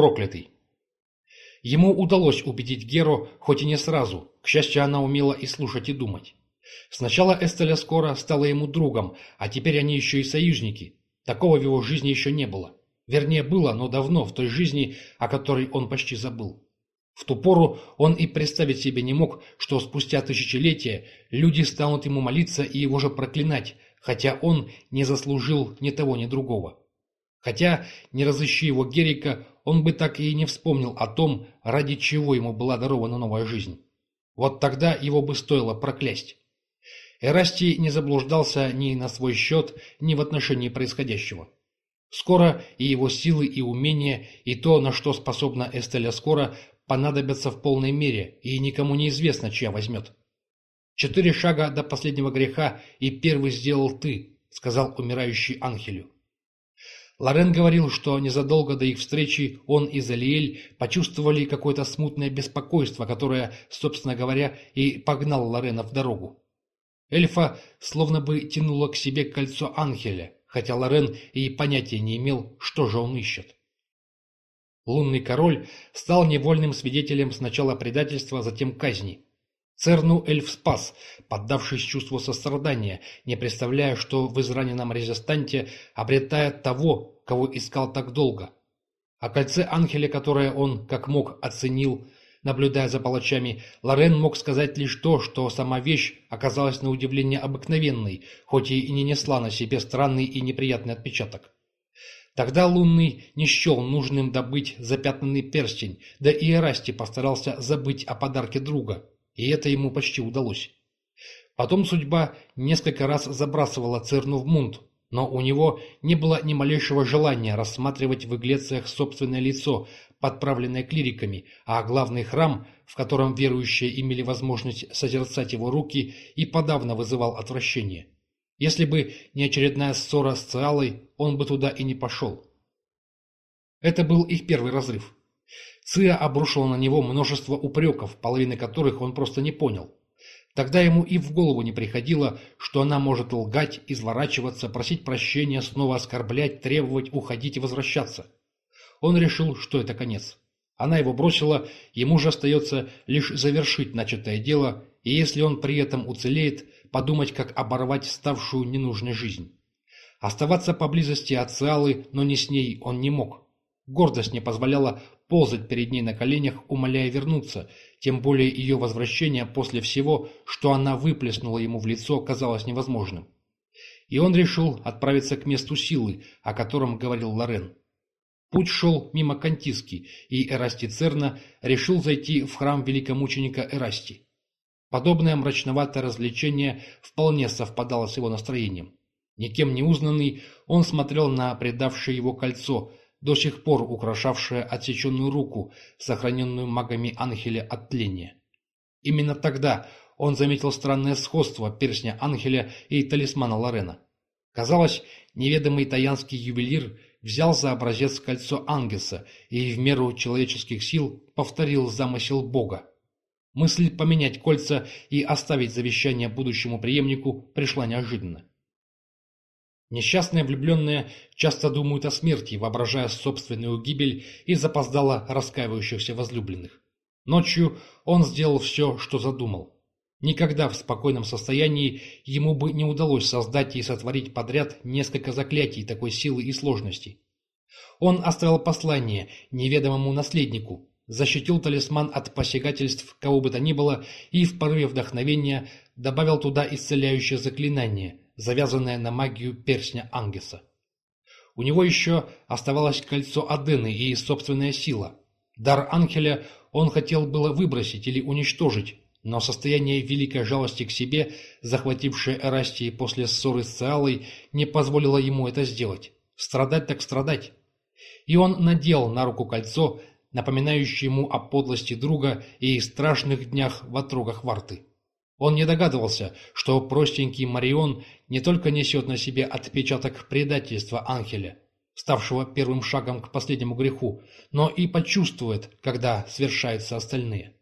проклятый. Ему удалось убедить Геру, хоть и не сразу, к счастью, она умела и слушать, и думать. Сначала Эстеля скоро стала ему другом, а теперь они еще и союзники. Такого в его жизни еще не было. Вернее, было, но давно, в той жизни, о которой он почти забыл. В ту пору он и представить себе не мог, что спустя тысячелетия люди станут ему молиться и его же проклинать, хотя он не заслужил ни того, ни другого. Хотя, не разыщи его Герика, он бы так и не вспомнил о том, ради чего ему была дарована новая жизнь. Вот тогда его бы стоило проклясть. Эрастий не заблуждался ни на свой счет, ни в отношении происходящего. Скоро и его силы и умения, и то, на что способна Эстеля скоро, понадобятся в полной мере, и никому не известно, чья возьмет. «Четыре шага до последнего греха, и первый сделал ты», — сказал умирающий Анхелю. Лорен говорил, что незадолго до их встречи он и Залиэль почувствовали какое-то смутное беспокойство, которое, собственно говоря, и погнал Лорена в дорогу. Эльфа словно бы тянуло к себе кольцо Анхеля, хотя Лорен и понятия не имел, что же он ищет. Лунный король стал невольным свидетелем сначала предательства, затем казни. Церну эльф спас, поддавшись чувству сострадания, не представляя, что в израненном резистанте обретает того, кого искал так долго. О кольце Анхеля, которое он, как мог, оценил, наблюдая за палачами, Лорен мог сказать лишь то, что сама вещь оказалась на удивление обыкновенной, хоть и не несла на себе странный и неприятный отпечаток. Тогда Лунный не счел нужным добыть запятнанный перстень, да и Эрасти постарался забыть о подарке друга и это ему почти удалось. Потом судьба несколько раз забрасывала Церну в мунт, но у него не было ни малейшего желания рассматривать в Иглециях собственное лицо, подправленное клириками, а главный храм, в котором верующие имели возможность созерцать его руки, и подавно вызывал отвращение. Если бы не очередная ссора с Циалой, он бы туда и не пошел. Это был их первый разрыв. Ция обрушила на него множество упреков, половины которых он просто не понял. Тогда ему и в голову не приходило, что она может лгать, изворачиваться, просить прощения, снова оскорблять, требовать, уходить и возвращаться. Он решил, что это конец. Она его бросила, ему же остается лишь завершить начатое дело, и если он при этом уцелеет, подумать, как оборвать ставшую ненужной жизнь. Оставаться поблизости от Циалы, но не с ней, он не мог. Гордость не позволяла ползать перед ней на коленях, умоляя вернуться, тем более ее возвращение после всего, что она выплеснула ему в лицо, казалось невозможным. И он решил отправиться к месту силы, о котором говорил Лорен. Путь шел мимо Кантиски, и Эрасти Церна решил зайти в храм великомученика Эрасти. Подобное мрачноватое развлечение вполне совпадало с его настроением. Никем не узнанный, он смотрел на предавшее его кольцо, до сих пор украшавшая отсеченную руку, сохраненную магами Анхеля от тления. Именно тогда он заметил странное сходство перстня Анхеля и талисмана Лорена. Казалось, неведомый таянский ювелир взял за образец кольцо Ангеса и в меру человеческих сил повторил замысел Бога. Мысль поменять кольца и оставить завещание будущему преемнику пришла неожиданно. Несчастные влюбленные часто думают о смерти, воображая собственную гибель и запоздало раскаивающихся возлюбленных. Ночью он сделал все, что задумал. Никогда в спокойном состоянии ему бы не удалось создать и сотворить подряд несколько заклятий такой силы и сложности. Он оставил послание неведомому наследнику, защитил талисман от посягательств кого бы то ни было и в порыве вдохновения добавил туда исцеляющее заклинание, завязанное на магию перстня Ангеса. У него еще оставалось кольцо Адены и собственная сила. Дар Анхеля он хотел было выбросить или уничтожить, но состояние великой жалости к себе, захватившее Эрастии после ссоры с Циалой, не позволило ему это сделать. Страдать так страдать. И он надел на руку кольцо, напоминающее ему о подлости друга и страшных днях в отрогах Варты. Он не догадывался, что простенький Марион не только несет на себе отпечаток предательства Анхеля, ставшего первым шагом к последнему греху, но и почувствует, когда свершаются остальные.